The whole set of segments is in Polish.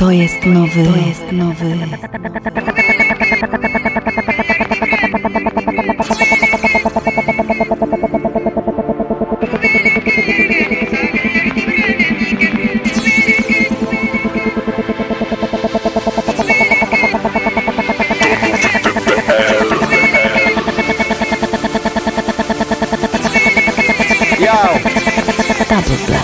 To jest nowy, to jest nowy. Double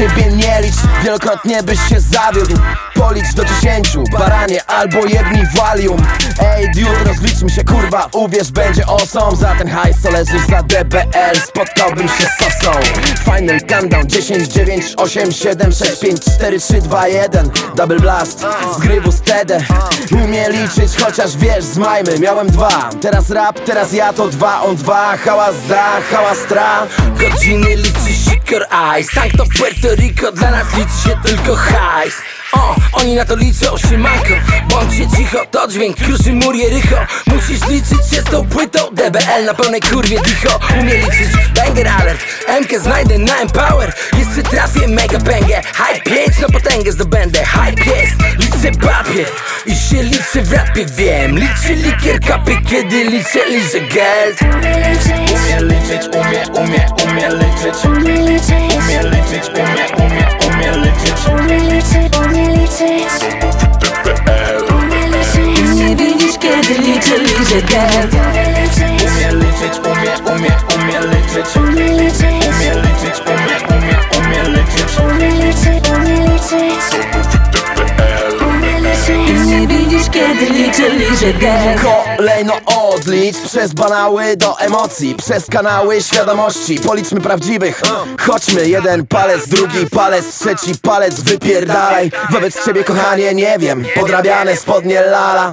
siebie nie licz, wielokrotnie byś się zawiódł. Policz do dziesięciu, baranie albo jedni walium. Ej, dude, rozliczmy się, kurwa, uwierz, będzie osą Za ten hajs, co leżysz za DBL, spotkałbym się z sosą. Final countdown, 10, 9, 8, 7, 6, 5, 4, 3, 2, 1 Double blast, zgrywu stedę. Umie liczyć, chociaż wiesz, z majmy miałem dwa. Teraz rap, teraz ja to dwa, on dwa. Hałas da, hałas tra. Godziny liczy sikor ice Tank to Puerto Rico, dla nas liczy się tylko hajs. O, oni na to liczą, siemanko. Bądźcie cicho, to dźwięk kruszy mur Jericho Musisz liczyć się z tą płytą DBL na pełnej kurwie dicho. Umie liczyć, banger alert. MK znajdę na Empower. Jeszcze trafię mega bangę Hype 5 na potęgę zdobędę Hype jest, liczę papier I się liczę w rapie, wiem Liczę likier kapy, kiedy liczę, liczę geld Umie liczyć, umie, umie, umie liczyć Umie liczyć, umie, umie, umie liczyć Nie widzisz kiedy liczę, liczę geld. Liczę geld. Kolejno odlicz przez banały do emocji Przez kanały świadomości. Policzmy prawdziwych. Chodźmy, jeden palec, drugi palec Trzeci palec, wypierdalaj. Wobec ciebie kochanie, nie wiem. Podrabiane spodnie lala.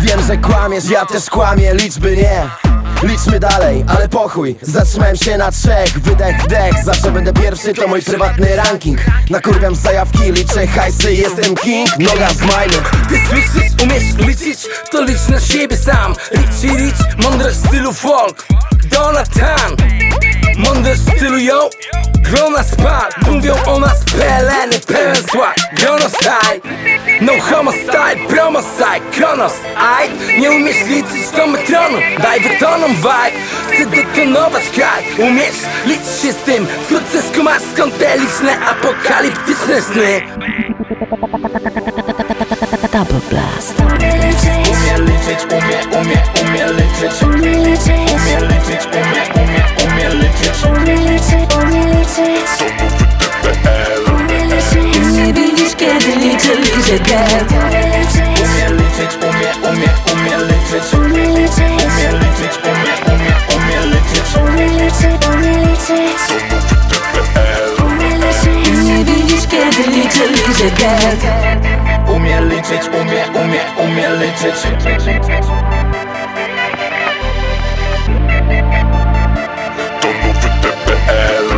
Wiem, że kłamiesz, ja też kłamię Liczby nie Liczmy dalej, ale pochuj. Zatrzymałem się na trzech, wydech, wdech. Zawsze będę pierwszy, to mój prywatny ranking. Nakurwiam zajawki, liczę hajsy Jestem king, noga z majmy Ty słyszysz, umiesz liczyć, to licz na siebie sam. Rich rich, mądrość w stylu folk. Donatan. Mądrość w stylu yo Grona spal, mówią o nas peleny Pełen zła, grono style No homo style, promo side Kronos, aj. Nie umiesz liczyć do metronu Daj wytonom vibe Chcę detonować kraj Umiesz liczyć się z tym. Wkrótce skumasz skąd te liczne apokaliptyczne sny? Double Blast. Umie liczyć, umie, liczę geld. Umie liczyć, umie, umie, umie liczyć To nowy TPL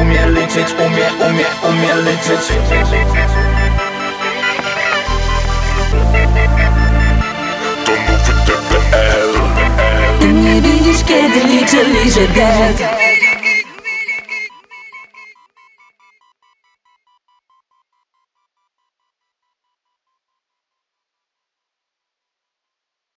Umie liczyć, umie, umie, umie liczyć To nowy TPL Nie widzisz kiedy liczę, liczę geld.